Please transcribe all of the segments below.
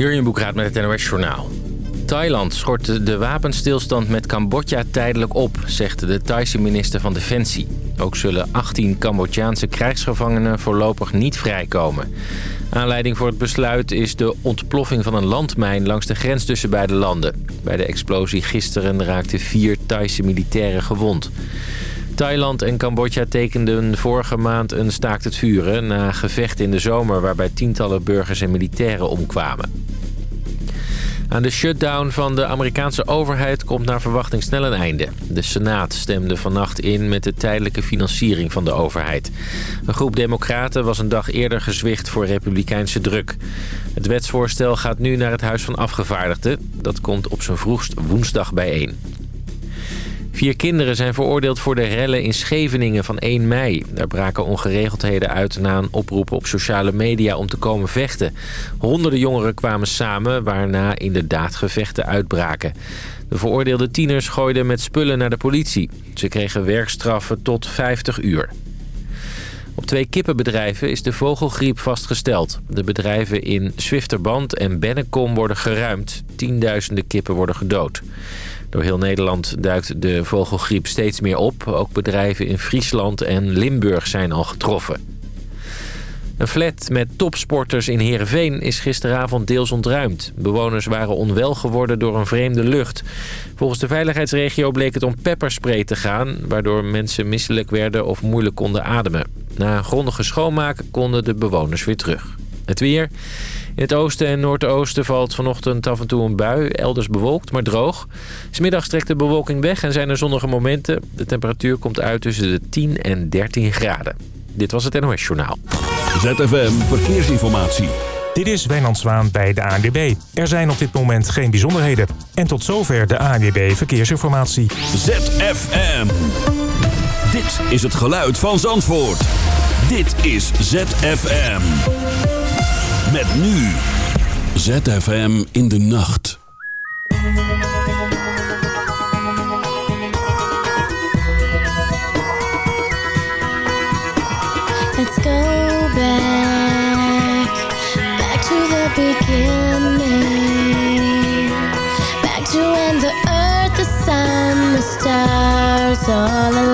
Jurjen Boekraat met het NOS Journaal. Thailand schort de wapenstilstand met Cambodja tijdelijk op, zegt de Thaise minister van Defensie. Ook zullen 18 Cambodjaanse krijgsgevangenen voorlopig niet vrijkomen. Aanleiding voor het besluit is de ontploffing van een landmijn langs de grens tussen beide landen. Bij de explosie gisteren raakten vier Thaise militairen gewond. Thailand en Cambodja tekenden vorige maand een staakt het vuren... na gevecht in de zomer waarbij tientallen burgers en militairen omkwamen. Aan de shutdown van de Amerikaanse overheid komt naar verwachting snel een einde. De Senaat stemde vannacht in met de tijdelijke financiering van de overheid. Een groep democraten was een dag eerder gezwicht voor republikeinse druk. Het wetsvoorstel gaat nu naar het Huis van Afgevaardigden. Dat komt op zijn vroegst woensdag bijeen. Vier kinderen zijn veroordeeld voor de rellen in Scheveningen van 1 mei. Daar braken ongeregeldheden uit na een oproep op sociale media om te komen vechten. Honderden jongeren kwamen samen, waarna inderdaad gevechten uitbraken. De veroordeelde tieners gooiden met spullen naar de politie. Ze kregen werkstraffen tot 50 uur. Op twee kippenbedrijven is de vogelgriep vastgesteld. De bedrijven in Zwifterband en Bennekom worden geruimd. Tienduizenden kippen worden gedood. Door heel Nederland duikt de vogelgriep steeds meer op. Ook bedrijven in Friesland en Limburg zijn al getroffen. Een flat met topsporters in Heerenveen is gisteravond deels ontruimd. Bewoners waren onwel geworden door een vreemde lucht. Volgens de veiligheidsregio bleek het om pepperspray te gaan... waardoor mensen misselijk werden of moeilijk konden ademen. Na een grondige schoonmaak konden de bewoners weer terug. Het weer. In het oosten en noordoosten valt vanochtend af en toe een bui. Elders bewolkt, maar droog. Smiddag trekt de bewolking weg en zijn er zonnige momenten. De temperatuur komt uit tussen de 10 en 13 graden. Dit was het NOS Journaal. ZFM Verkeersinformatie. Dit is Wijnand Zwaan bij de ANWB. Er zijn op dit moment geen bijzonderheden. En tot zover de ANWB Verkeersinformatie. ZFM. Dit is het geluid van Zandvoort. Dit is ZFM. Met nu ZFM in de nacht. Let's go back, back to the beginning. Back to when the earth, the sun, the stars all aligned.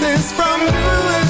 kisses from you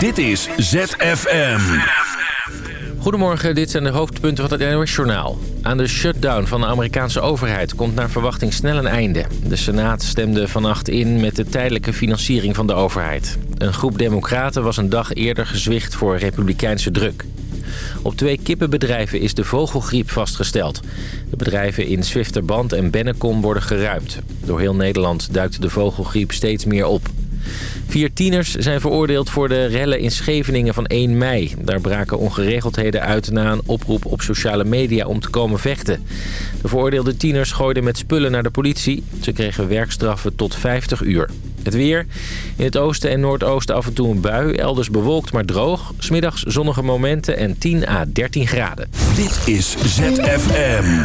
Dit is ZFM. Goedemorgen, dit zijn de hoofdpunten van het NOS-journaal. Aan de shutdown van de Amerikaanse overheid komt naar verwachting snel een einde. De Senaat stemde vannacht in met de tijdelijke financiering van de overheid. Een groep democraten was een dag eerder gezwicht voor republikeinse druk. Op twee kippenbedrijven is de vogelgriep vastgesteld. De bedrijven in Zwifterband en Bennekom worden geruimd. Door heel Nederland duikt de vogelgriep steeds meer op. Vier tieners zijn veroordeeld voor de rellen in Scheveningen van 1 mei. Daar braken ongeregeldheden uit na een oproep op sociale media om te komen vechten. De veroordeelde tieners gooiden met spullen naar de politie. Ze kregen werkstraffen tot 50 uur. Het weer. In het oosten en noordoosten af en toe een bui. Elders bewolkt maar droog. Smiddags zonnige momenten en 10 à 13 graden. Dit is ZFM.